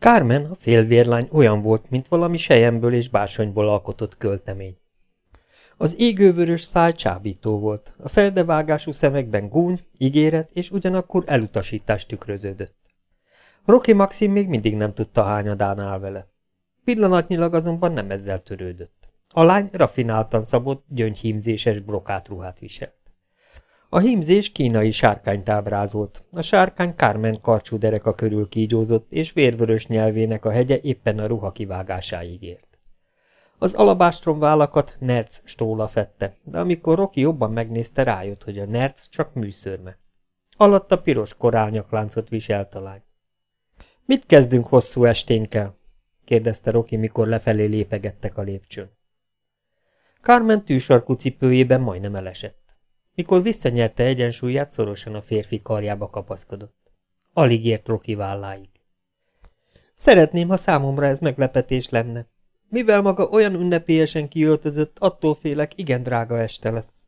Carmen, a félvérlány olyan volt, mint valami sejemből és bársonyból alkotott költemény. Az égővörös száj csábító volt, a feldevágású szemekben gúny, ígéret és ugyanakkor elutasítás tükröződött. Rocky Maxim még mindig nem tudta hányadán áll vele. Pillanatnyilag azonban nem ezzel törődött. A lány rafináltan szabott, gyöngyhímzéses brokátruhát viselt. A hímzés kínai sárkányt ábrázolt, a sárkány Carmen karcsú dereka körül kígyózott, és vérvörös nyelvének a hegye éppen a ruha kivágásáig ért. Az alabástrom vállakat Nerc stóla fette, de amikor Rocky jobban megnézte, rájött, hogy a Nerc csak műszörme. Alatta piros korálnyakláncot viselt a lány. – Mit kezdünk hosszú esténkkel? – kérdezte Rocky, mikor lefelé lépegettek a lépcsőn. Carmen tűsarkú cipőjében majdnem elesett. Mikor visszanyerte egyensúlyát, szorosan a férfi karjába kapaszkodott. Alig ért Rocky válláig. Szeretném, ha számomra ez meglepetés lenne. Mivel maga olyan ünnepélyesen kiöltözött, attól félek, igen drága este lesz.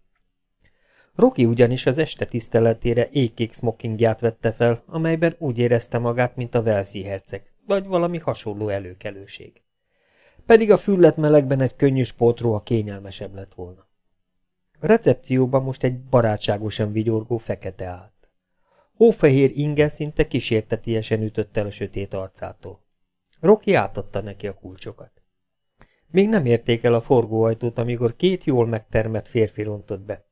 Rocky ugyanis az este tiszteletére ékék smokingját vette fel, amelyben úgy érezte magát, mint a Velszi herceg, vagy valami hasonló előkelőség. Pedig a füllet melegben egy könnyű sportruha kényelmesebb lett volna. A recepcióban most egy barátságosan vigyorgó fekete állt. Hófehér inge szinte kísértetiesen ütött el a sötét arcától. Rocky átadta neki a kulcsokat. Még nem érték el a forgóajtót, amikor két jól megtermett férfi rontott be.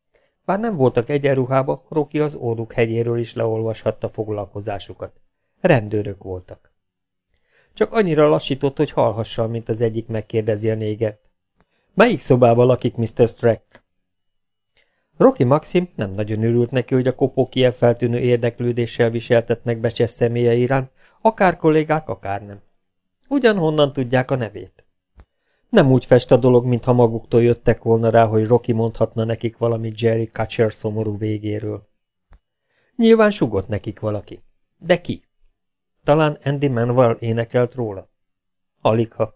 Bár nem voltak egyenruhába, Rocky az óruk hegyéről is leolvashatta foglalkozásukat. Rendőrök voltak. Csak annyira lassított, hogy hallhassa, mint az egyik megkérdezi a négert. Melyik szobában lakik Mr. Strack? Rocky Maxim nem nagyon örült neki, hogy a kopók ilyen feltűnő érdeklődéssel viseltetnek becses személye iránt, akár kollégák, akár nem. Ugyanhonnan tudják a nevét. Nem úgy fest a dolog, mintha maguktól jöttek volna rá, hogy Rocky mondhatna nekik valami Jerry Kutcher szomorú végéről. Nyilván sugott nekik valaki. De ki? Talán Andy Manuel énekelt róla? Aligha.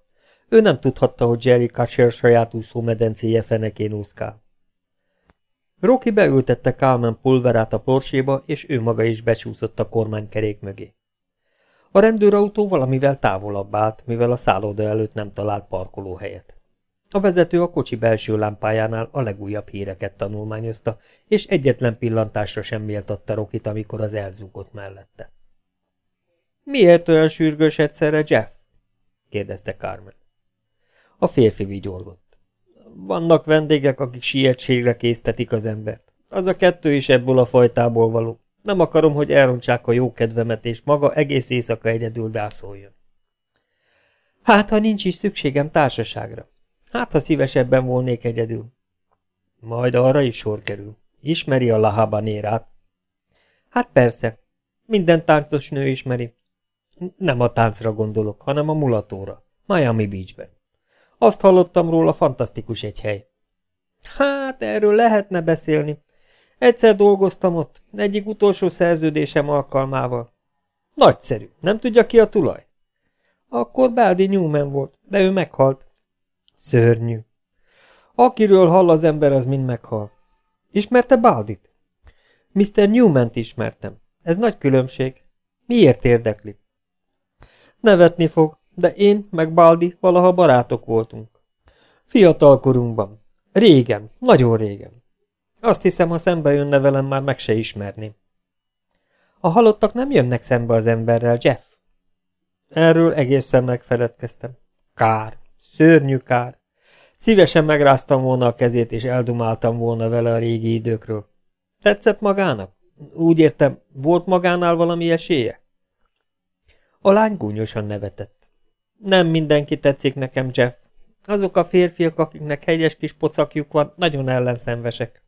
Ő nem tudhatta, hogy Jerry Kutcher saját úszómedencéje fenekén úszkál. Rocky beültette Kálmán pulverát a porséba, és ő maga is becsúszott a kormánykerék mögé. A rendőrautó valamivel távolabb állt, mivel a szálloda előtt nem talált parkolóhelyet. A vezető a kocsi belső lámpájánál a legújabb híreket tanulmányozta, és egyetlen pillantásra sem méltatta Rokit, amikor az elzúgott mellette. – Miért olyan sürgős egyszerre, Jeff? – kérdezte Carmen. A férfi vigyorgott. – Vannak vendégek, akik sietségre késztetik az embert. Az a kettő is ebből a fajtából való. Nem akarom, hogy elrontsák a jó kedvemet, és maga egész éjszaka egyedül dászoljon. Hát, ha nincs is szükségem társaságra. Hát, ha szívesebben volnék egyedül. Majd arra is sor kerül. Ismeri a lahabanérát? Hát persze. Minden táncos nő ismeri. Nem a táncra gondolok, hanem a mulatóra. Miami Beachben. Azt hallottam róla, fantasztikus egy hely. Hát, erről lehetne beszélni, Egyszer dolgoztam ott, egyik utolsó szerződésem alkalmával. Nagyszerű, nem tudja ki a tulaj? Akkor Baldi Newman volt, de ő meghalt. Szörnyű. Akiről hall az ember, az mind meghal. Ismerte Baldit? Mr. Newman-t ismertem. Ez nagy különbség. Miért érdekli? Nevetni fog, de én meg Baldi valaha barátok voltunk. Fiatal korunkban. Régen, nagyon régen. Azt hiszem, ha szembe jönne velem, már meg se ismerni. A halottak nem jönnek szembe az emberrel, Jeff? Erről egészen megfeledkeztem. Kár, szörnyű kár. Szívesen megráztam volna a kezét, és eldumáltam volna vele a régi időkről. Tetszett magának? Úgy értem, volt magánál valami esélye? A lány gúnyosan nevetett. Nem mindenki tetszik nekem, Jeff. Azok a férfiak, akiknek hegyes kis pocakjuk van, nagyon ellenszenvesek.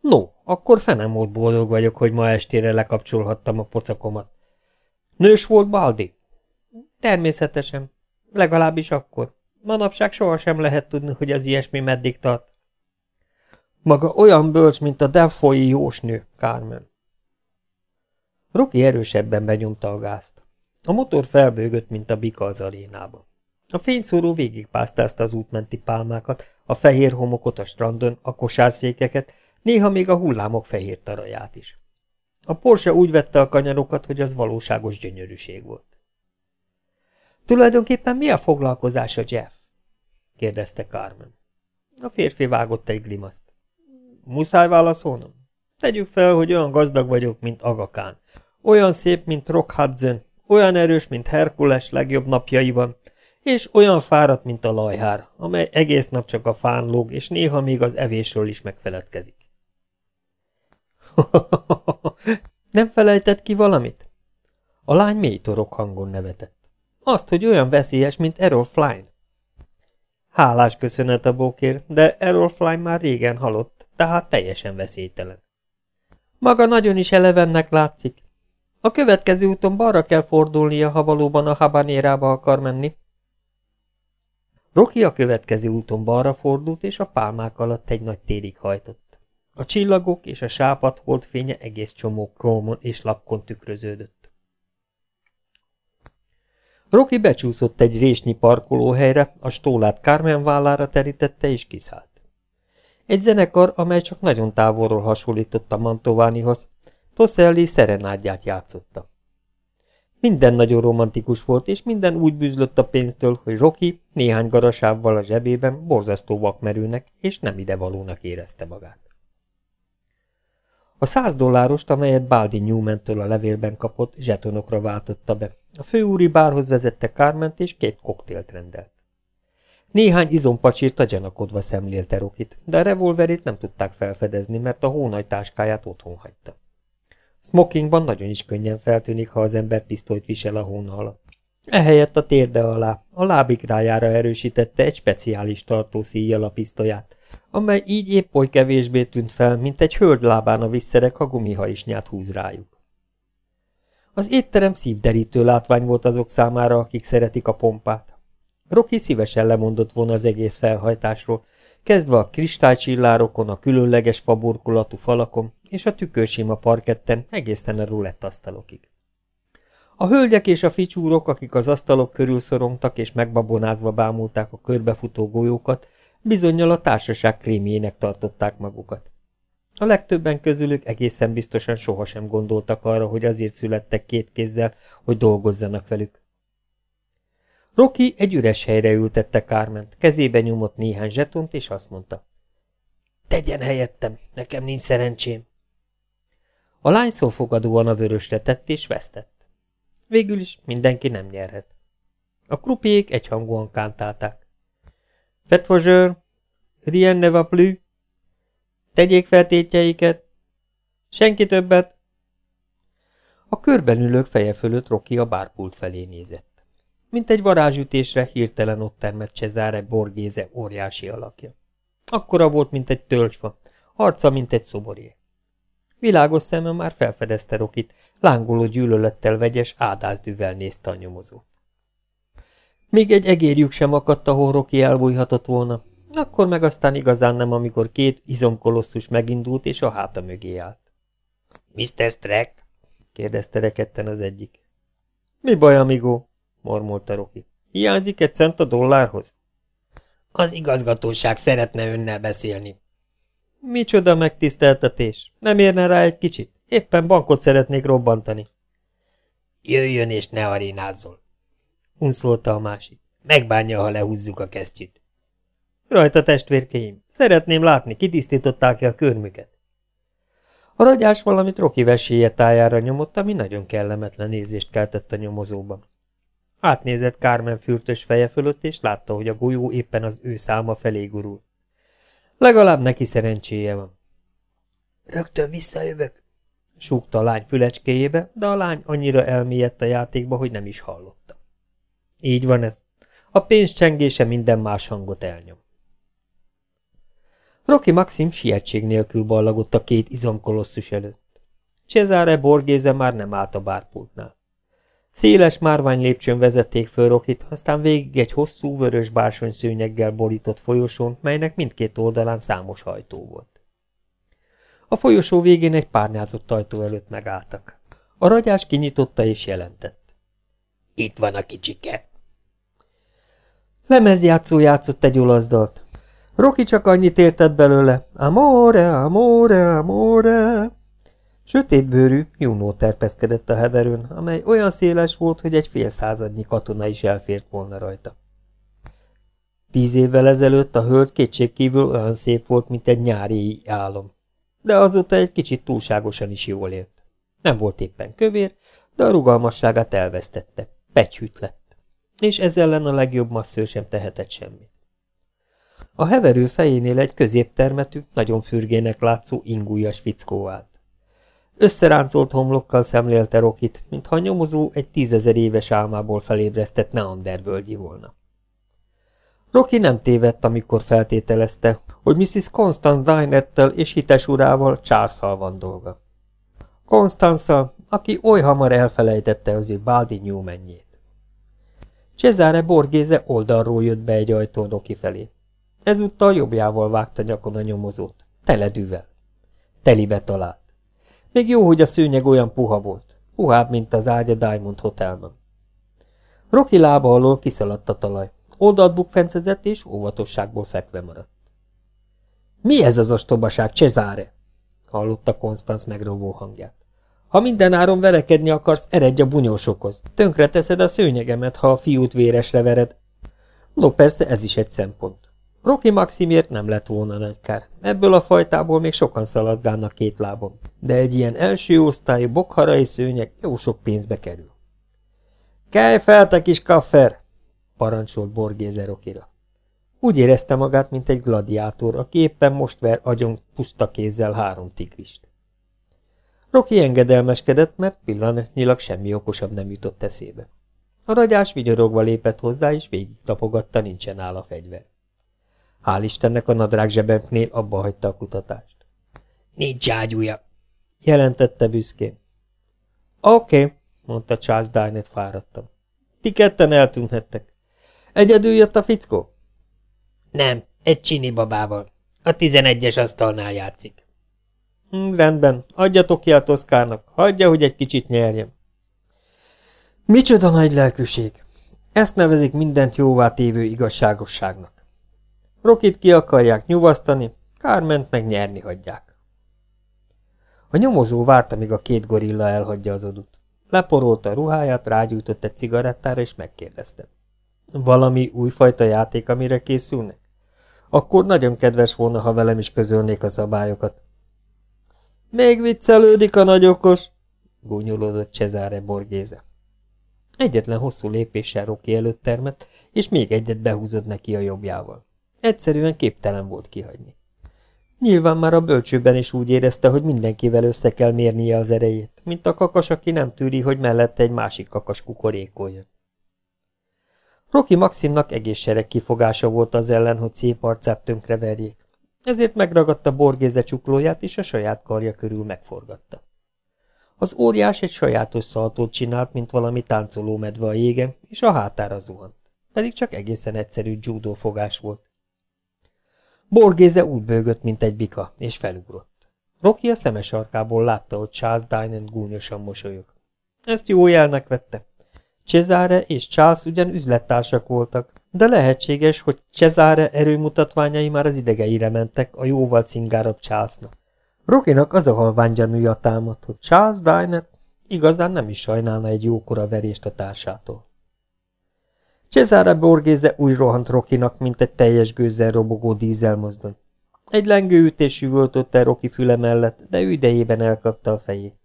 No, akkor fenemót boldog vagyok, hogy ma estére lekapcsolhattam a pocakomat. Nős volt Baldi? Természetesen. Legalábbis akkor. Manapság sohasem lehet tudni, hogy az ilyesmi meddig tart. Maga olyan bölcs, mint a Delfoyi jósnő, Carmen. Roki erősebben benyomta a gázt. A motor felbőgött, mint a bika az arénába. A fényszóró végigpásztázta az útmenti pálmákat, a fehér homokot a strandon, a kosárszékeket, néha még a hullámok fehér taraját is. A Porsche úgy vette a kanyarokat, hogy az valóságos gyönyörűség volt. Tulajdonképpen mi a foglalkozása, Jeff? kérdezte Carmen. A férfi vágott egy grimaszt. Muszáj válaszolnom? Tegyük fel, hogy olyan gazdag vagyok, mint Agakán. Olyan szép, mint Rock Hudson, olyan erős, mint Herkules legjobb napjaiban, és olyan fáradt, mint a lajhár, amely egész nap csak a fán lóg, és néha még az evésről is megfeledkezik. Nem felejtett ki valamit? A lány mély torok hangon nevetett. Azt, hogy olyan veszélyes, mint Errol Flynn. Hálás köszönet a bókér, de Errol Flynn már régen halott, tehát teljesen veszélytelen. Maga nagyon is elevennek látszik. A következő úton balra kell fordulnia, ha valóban a habanérába akar menni. Roki a következő úton balra fordult, és a pálmák alatt egy nagy térig hajtott. A csillagok és a sápat holdfénye egész csomó krómon és lakkon tükröződött. Roki becsúszott egy résnyi parkolóhelyre, a stólát Carmen vállára terítette és kiszállt. Egy zenekar, amely csak nagyon távolról hasonlított a Mantovánihoz, Tosselli szerenádját játszotta. Minden nagyon romantikus volt, és minden úgy bűzlött a pénztől, hogy Rocky néhány garasávval a zsebében borzasztó vakmerőnek és nem idevalónak érezte magát. A száz dollárost, amelyet Baldi Newman-től a levélben kapott, zsetonokra váltotta be. A főúri bárhoz vezette Kárment, és két koktélt rendelt. Néhány izompacsírta gyanakodva szemlélte Rokit, de a revolverét nem tudták felfedezni, mert a hónaj táskáját otthon hagyta. Smokingban nagyon is könnyen feltűnik, ha az ember pisztolyt visel a hóna alatt. Ehelyett a térde alá, a lábikrájára erősítette egy speciális tartószíjjal a pisztolyát, amely így épp oly kevésbé tűnt fel, mint egy hölgy lábán a visszerek, ha gumihaisnyát húz rájuk. Az étterem szívderítő látvány volt azok számára, akik szeretik a pompát. Rocky szívesen lemondott volna az egész felhajtásról, kezdve a kristálycsillárokon, a különleges faburkolatú falakon és a tükörsima parketten egészen a rulettasztalokig. A hölgyek és a ficsúrok, akik az asztalok körül szorongtak és megbabonázva bámulták a körbefutó golyókat, bizonyal a társaság krémjének tartották magukat. A legtöbben közülük egészen biztosan sohasem gondoltak arra, hogy azért születtek két kézzel, hogy dolgozzanak velük. Rocky egy üres helyre ültette Kárment, kezébe nyomott néhány zsetont, és azt mondta. Tegyen helyettem, nekem nincs szerencsém. A lány szófogadóan a vörösre tett és vesztett. Végül is mindenki nem nyerhet. A krupiék egyhangúan kántálták. Fetvozsőr, rien ne va plus. Tegyék fel tétjeiket. Senki többet. A körben ülők feje fölött Rocky a bárpult felé nézett. Mint egy varázsütésre hirtelen ott termett Cezare Borgéze óriási alakja. Akkora volt, mint egy tölgyfa, arca, mint egy szoboré. Világos szeme már felfedezte Rokit, lángoló gyűlölettel vegyes ádázdűvel nézte a nyomozót. Még egy egérjük sem akadt, ahol Roki elbújhatott volna, akkor meg aztán igazán nem, amikor két izomkolosszus megindult és a háta mögé állt. – Mr. Streck? – kérdezte reketten az egyik. – Mi baj, amigo? Mormolta Roki. Hiányzik egy cent a dollárhoz? Az igazgatóság szeretne önnel beszélni. Micsoda megtiszteltetés. Nem érne rá egy kicsit? Éppen bankot szeretnék robbantani. Jöjjön és ne arénázzol. Unszolta a másik. Megbánja, ha lehúzzuk a kesztyűt. Rajta testvérkeim, szeretném látni, kitisztították-e a körmüket. A ragyás valamit Roki veséje tájára nyomott, ami nagyon kellemetlen nézést keltett a nyomozóban. Átnézett Carmen fürtös feje fölött, és látta, hogy a golyó éppen az ő száma felé gurul. Legalább neki szerencséje van. Rögtön visszajövök, súgta a lány fülecskéjébe, de a lány annyira elmélyedt a játékba, hogy nem is hallotta. Így van ez. A pénz csengése minden más hangot elnyom. Rocky Maxim sietség nélkül ballagott a két izomkolosszus előtt. Cesare Borgéze már nem állt a bárpultnál. Széles márvány lépcsőn vezették föl Rokit, aztán végig egy hosszú vörös szőnyeggel borított folyosón, melynek mindkét oldalán számos hajtó volt. A folyosó végén egy párnázott ajtó előtt megálltak. A ragyás kinyitotta és jelentett. Itt van a kicsike. Lemezjátszó játszott egy olasz dalt. Roki csak annyit értett belőle. Amore, amore, amore. Sötétbőrű Juno terpeszkedett a heverőn, amely olyan széles volt, hogy egy fél századnyi katona is elfért volna rajta. Tíz évvel ezelőtt a hölgy kétségkívül olyan szép volt, mint egy nyári álom. De azóta egy kicsit túlságosan is jól élt. Nem volt éppen kövér, de a rugalmasságát elvesztette. Pegyhűt lett. És ez ellen a legjobb masszőr sem tehetett semmit. A heverő fejénél egy középtermetű, nagyon fürgének látszó ingújas fickó állt. Összeráncolt homlokkal szemlélte Rokit, mintha a nyomozó egy tízezer éves álmából felébresztett neandervölgyi volna. Roki nem tévedt, amikor feltételezte, hogy Mrs. Constance Dynettel és hites urával charles van dolga. Constance, aki oly hamar elfelejtette az ő Baldi Newmanjét. Cesare Borgéze oldalról jött be egy ajtón Roki felé. Ezúttal jobbjával vágta nyakon a nyomozót, teledűvel. Telibe talált. Még jó, hogy a szőnyeg olyan puha volt. Puhább, mint az ágya Diamond Hotelben. Rocky lába alól kiszaladt a talaj. Oldalt bukfencezett és óvatosságból fekve maradt. Mi ez az ostobaság, Cezare? hallotta Konstanz megrovó hangját. Ha minden áron verekedni akarsz, eredj a bunyósokhoz. Tönkre teszed a szőnyegemet, ha a fiút véresre vered. No persze, ez is egy szempont. Rocky Maximért nem lett volna nagy kár. Ebből a fajtából még sokan szaladgálnak két lábon. De egy ilyen első osztályú bokharai szőnyeg jó sok pénzbe kerül. Kelj fel, te kis kaffer! parancsolt Borgéze Rokira. Úgy érezte magát, mint egy gladiátor, aki éppen most ver agyon puszta kézzel három tigrist. Roki engedelmeskedett, mert pillanatnyilag semmi okosabb nem jutott eszébe. A ragyás vigyorogva lépett hozzá, és végig tapogatta, nincsen áll a fegyver. Hál' Istennek a nadrág zsebemnél abba hagyta a kutatást. Nincs ágyúja, jelentette büszkén. Oké, okay, mondta Charles Dynett fáradtam. Ti ketten eltűnhettek. Egyedül jött a fickó? Nem, egy csini babával. A tizenegyes asztalnál játszik. Hm, rendben, adjatok ki a Toszkának, hagyja, hogy egy kicsit nyerjem. Micsoda nagy lelkűség! Ezt nevezik mindent jóvá tévő igazságosságnak. Rokit ki akarják nyugasztani, Kárment meg nyerni hagyják. A nyomozó várta, míg a két gorilla elhagyja az odut. Leporolta a ruháját, rágyújtott egy cigarettára, és megkérdezte. Valami újfajta játék, amire készülnek? Akkor nagyon kedves volna, ha velem is közölnék a szabályokat. Még viccelődik a nagyokos, gúnyolódott Cezare Borgéze. Egyetlen hosszú lépéssel Roki előtt termett, és még egyet behúzott neki a jobbjával. Egyszerűen képtelen volt kihagyni. Nyilván már a bölcsőben is úgy érezte, hogy mindenkivel össze kell mérnie az erejét, mint a kakas, aki nem tűri, hogy mellette egy másik kakas kukorékoljon. Roki Maximnak egész sereg kifogása volt az ellen, hogy szép arcát tönkreverjék. Ezért megragadta Borgéze csuklóját, és a saját karja körül megforgatta. Az óriás egy sajátos szaltót csinált, mint valami táncoló medve a jégen, és a hátára zuhant. Pedig csak egészen egyszerű judó fogás volt. Borgéze úgy bőgött, mint egy bika, és felugrott. Rocky a szemes sarkából látta, hogy Charles Dynan gúnyosan mosolyog. Ezt jó jelnek vette. Cesare és Charles ugyan üzlettársak voltak, de lehetséges, hogy Cesare erőmutatványai már az idegeire mentek a jóval cingárabb Charlesnak. Rokinak az a halvány gyanúja támadt, hogy Charles Dynet igazán nem is sajnálna egy jókora verést a társától. Cesare Borgéze úgy rohant Rokinak, mint egy teljes gőzzel robogó dízelmozdony. Egy lengőütés üvöltötte Roki füle mellett, de ő idejében elkapta a fejét.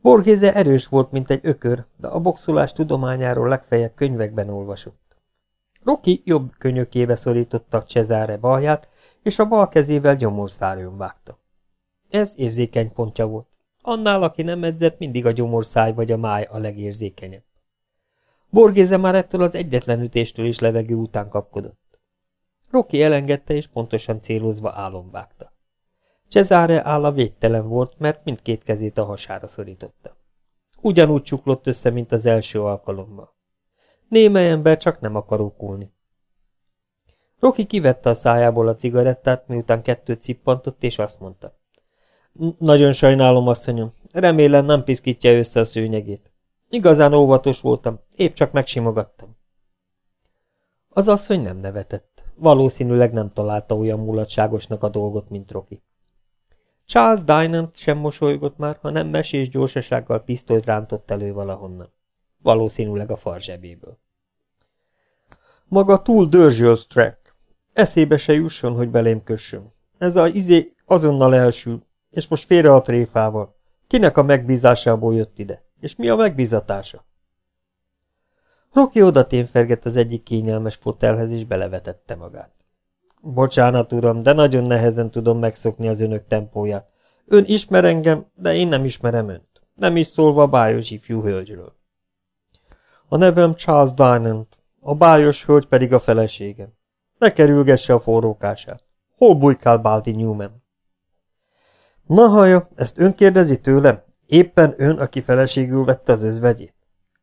Borgéze erős volt, mint egy ökör, de a boxolás tudományáról legfeljebb könyvekben olvasott. Roki jobb könyökébe szorította Cesare balját, és a bal kezével gyomorszájon vágta. Ez érzékeny pontja volt. Annál, aki nem edzett, mindig a gyomorszáj vagy a máj a legérzékenyebb. Borgéze már ettől az egyetlen ütéstől is levegő után kapkodott. Roki elengedte, és pontosan célozva álomvágta. Cezare álla védtelen volt, mert mindkét kezét a hasára szorította. Ugyanúgy csuklott össze, mint az első alkalommal. Némely ember csak nem akar okulni. Roki kivette a szájából a cigarettát, miután kettőt cippantott, és azt mondta. Nagyon sajnálom, asszonyom. Remélem nem piszkítja össze a szőnyegét. Igazán óvatos voltam, épp csak megsimogattam. Az asszony nem nevetett. Valószínűleg nem találta olyan mulatságosnak a dolgot, mint Roki. Charles Dynant sem mosolygott már, hanem mesés gyorsasággal pisztolyt rántott elő valahonnan. Valószínűleg a farzsebéből. Maga túl dörzsölsz, Track. Eszébe se jusson, hogy belém kössön. Ez a izé azonnal elsül, és most félre a tréfával. Kinek a megbízásából jött ide? És mi a megbízatása? Rocky oda témfergett az egyik kényelmes fotelhez, és belevetette magát. Bocsánat, uram, de nagyon nehezen tudom megszokni az önök tempóját. Ön ismer engem, de én nem ismerem önt. Nem is szólva a bájos ifjú hölgyről. A nevem Charles Dynant, a bájos hölgy pedig a feleségem. Ne kerülgesse a forrókását. Hol bujkál Balti Newman? Na haja, ezt ön kérdezi tőlem? Éppen ön, aki feleségül vette az özvegyét?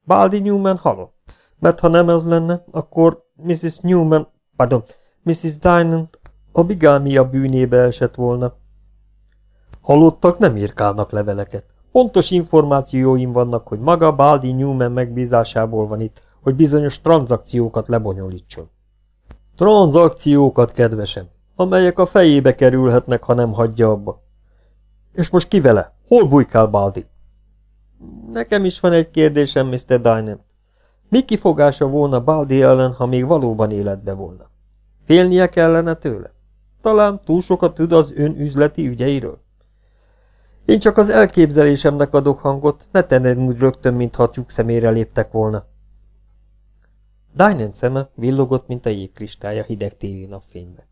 Baldi Newman halott. Mert ha nem az lenne, akkor Mrs. Newman, pardon, Mrs. Dynant a bigámia bűnébe esett volna. Halottak nem írkálnak leveleket. Pontos információim vannak, hogy maga Baldi Newman megbízásából van itt, hogy bizonyos tranzakciókat lebonyolítson. Tranzakciókat, kedvesem, amelyek a fejébe kerülhetnek, ha nem hagyja abba. És most ki vele? Hol bujkál Baldi? Nekem is van egy kérdésem, Mr. Dynant. Mi kifogása volna Baldi ellen, ha még valóban életbe volna? Félnie kellene tőle? Talán túl sokat tud az ön üzleti ügyeiről? Én csak az elképzelésemnek adok hangot, ne tenned úgy rögtön, mintha tyúk szemére léptek volna. Dynant szeme villogott, mint a jégkristálya hideg téli napfénybe.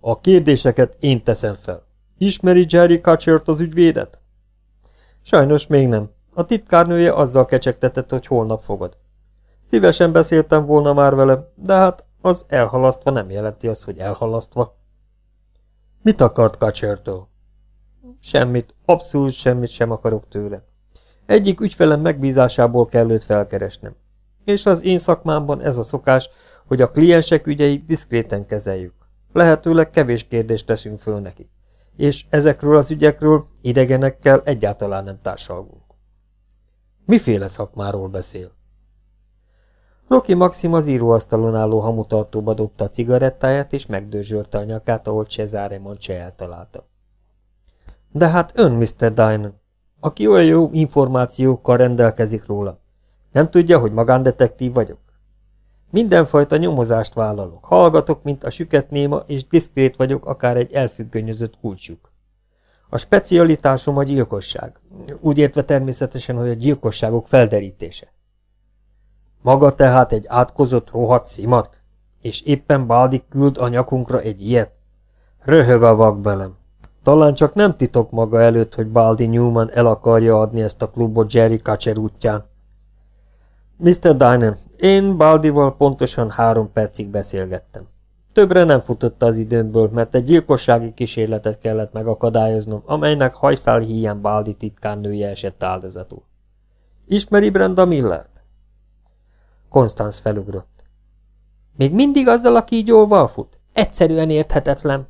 A kérdéseket én teszem fel. Ismeri Jerry Kutchert az ügyvédet? Sajnos még nem. A titkárnője azzal kecsegtetett, hogy holnap fogad. Szívesen beszéltem volna már vele, de hát az elhalasztva nem jelenti azt, hogy elhalasztva. Mit akart Kacsertől? Semmit, abszolút semmit sem akarok tőle. Egyik ügyfelem megbízásából kell őt felkeresnem. És az én szakmámban ez a szokás, hogy a kliensek ügyeit diszkréten kezeljük. Lehetőleg kevés kérdést teszünk föl nekik. És ezekről az ügyekről idegenekkel egyáltalán nem társalgunk. Miféle szakmáról beszél? Rocky Maxim az íróasztalon álló hamutartóba dobta a cigarettáját, és megdőzsölte a nyakát, ahol Cesare Monce eltalálta. De hát ön, Mr. Dinan, aki olyan jó információkkal rendelkezik róla, nem tudja, hogy magándetektív vagyok? Mindenfajta nyomozást vállalok, hallgatok, mint a süket néma, és diszkrét vagyok, akár egy elfüggönyözött kulcsuk. A specialitásom a gyilkosság, úgy értve természetesen, hogy a gyilkosságok felderítése. Maga tehát egy átkozott rohadt szimat? És éppen Baldik küld a nyakunkra egy ilyet? Röhög a vakbelem. Talán csak nem titok maga előtt, hogy Baldi Newman el akarja adni ezt a klubot Jerry Kacser útján. Mr. Dynan, én Baldival pontosan három percig beszélgettem. Többre nem futott az időmből, mert egy gyilkossági kísérletet kellett megakadályoznom, amelynek hajszál híján Baldi titkárnője esett áldozatul. Ismeri Brenda Millert? Konstanz felugrott. Még mindig azzal a kígyóval fut? Egyszerűen érthetetlen.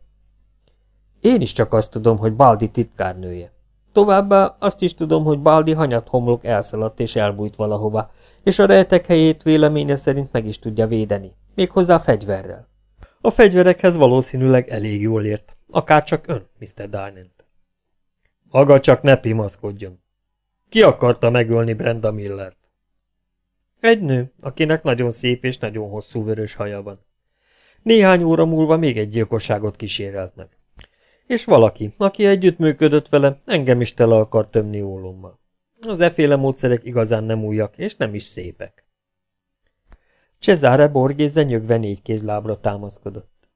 Én is csak azt tudom, hogy Baldi titkárnője. Továbbá azt is tudom, hogy Baldi hanyat homlok elszaladt és elbújt valahova, és a rejtek helyét véleménye szerint meg is tudja védeni, méghozzá fegyverrel. A fegyverekhez valószínűleg elég jól ért, akár csak ön, Mr. Dynant. Maga csak ne pimaszkodjon. Ki akarta megölni Brenda Millert? Egy nő, akinek nagyon szép és nagyon hosszú vörös haja van. Néhány óra múlva még egy gyilkosságot kísérelt meg. És valaki, aki együttműködött vele, engem is tele akar tömni ólommal. Az eféle módszerek igazán nem újak, és nem is szépek. Cesare Borgéze nyögve négy kézlábra támaszkodott.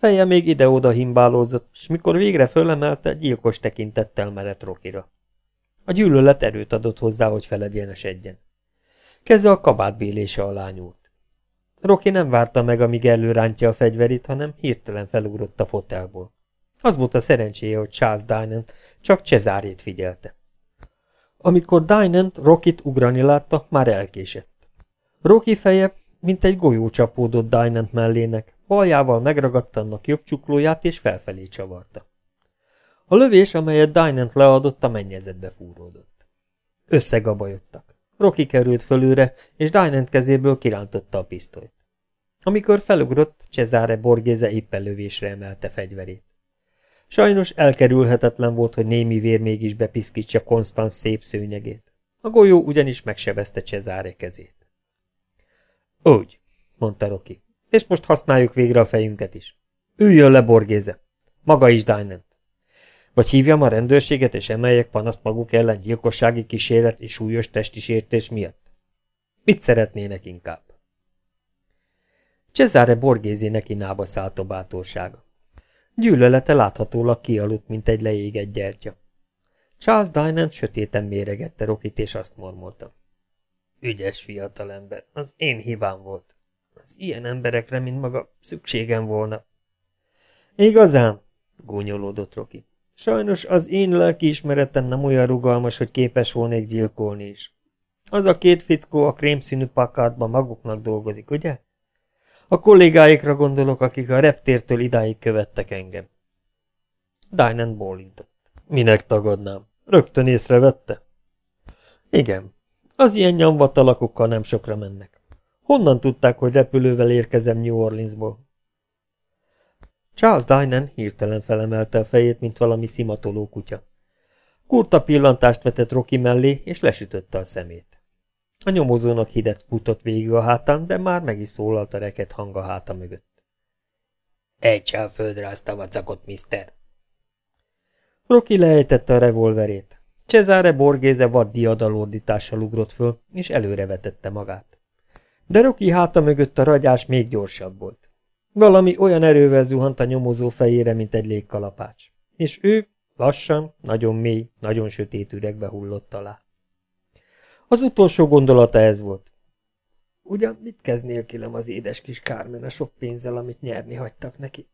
Feje még ide-oda himbálózott, és mikor végre fölemelte, gyilkos tekintettel merett Rokira. A gyűlölet erőt adott hozzá, hogy felegyenesedjen. Keze a kabátbélése alá nyúlt. Roki nem várta meg, amíg előrántja a fegyverét, hanem hirtelen felugrott a fotelból. Az volt a szerencséje, hogy Charles Dynant csak Cezárét figyelte. Amikor Dynant Rokit ugrani látta, már elkésett. Roki feje, mint egy golyó csapódott Dynant mellének, baljával megragadta annak jobb csuklóját és felfelé csavarta. A lövés, amelyet Dynant leadott, a mennyezetbe fúródott. Összegabajodtak. Rocky került fölőre, és Dynant kezéből kirántotta a pisztolyt. Amikor felugrott, Cesare Borgéze éppen lövésre emelte fegyverét. Sajnos elkerülhetetlen volt, hogy némi vér mégis bepiszkítsa Konstanz szép szőnyegét. A golyó ugyanis megsebezte Cezáre kezét. Úgy, mondta Roki, és most használjuk végre a fejünket is. Üljön le, Borgéze! Maga is, Dynant. Vagy hívjam a rendőrséget, és emeljek panaszt maguk ellen gyilkossági kísérlet és súlyos testi sértés miatt? Mit szeretnének inkább? Cesare Borgézi neki nába szállt a bátorsága. Gyűlölete láthatólag kialudt, mint egy leégett gyertya. Charles Dynant sötéten méregette Rokit, és azt mormolta. Ügyes fiatalember, az én hibám volt. Az ilyen emberekre, mint maga, szükségem volna. Igazán? gúnyolódott Roki. Sajnos az én lelkiismeretem nem olyan rugalmas, hogy képes volnék gyilkolni is. Az a két fickó a krémszínű pakátban maguknak dolgozik, ugye? A kollégáikra gondolok, akik a reptértől idáig követtek engem. Dynan bólintott. Minek tagadnám? Rögtön észrevette? Igen. Az ilyen nyomvat alakokkal nem sokra mennek. Honnan tudták, hogy repülővel érkezem New Orleansból? Charles Dynan hirtelen felemelte a fejét, mint valami szimatoló kutya. Kurta pillantást vetett Rocky mellé, és lesütötte a szemét. A nyomozónak hidet futott végig a hátán, de már meg is szólalt a reket hang a háta mögött. Ejtse a földre azt a vacakot, mister! Rocky lejtette a revolverét. Cesare Borgéze vad diadalordítással ugrott föl, és előrevetette magát. De Rocky háta mögött a ragyás még gyorsabb volt. Valami olyan erővel zuhant a nyomozó fejére, mint egy légkalapács. És ő lassan, nagyon mély, nagyon sötét üregbe hullott alá. Az utolsó gondolata ez volt. Ugyan mit kezd nélkülem az édes kis Kármen a sok pénzzel, amit nyerni hagytak neki?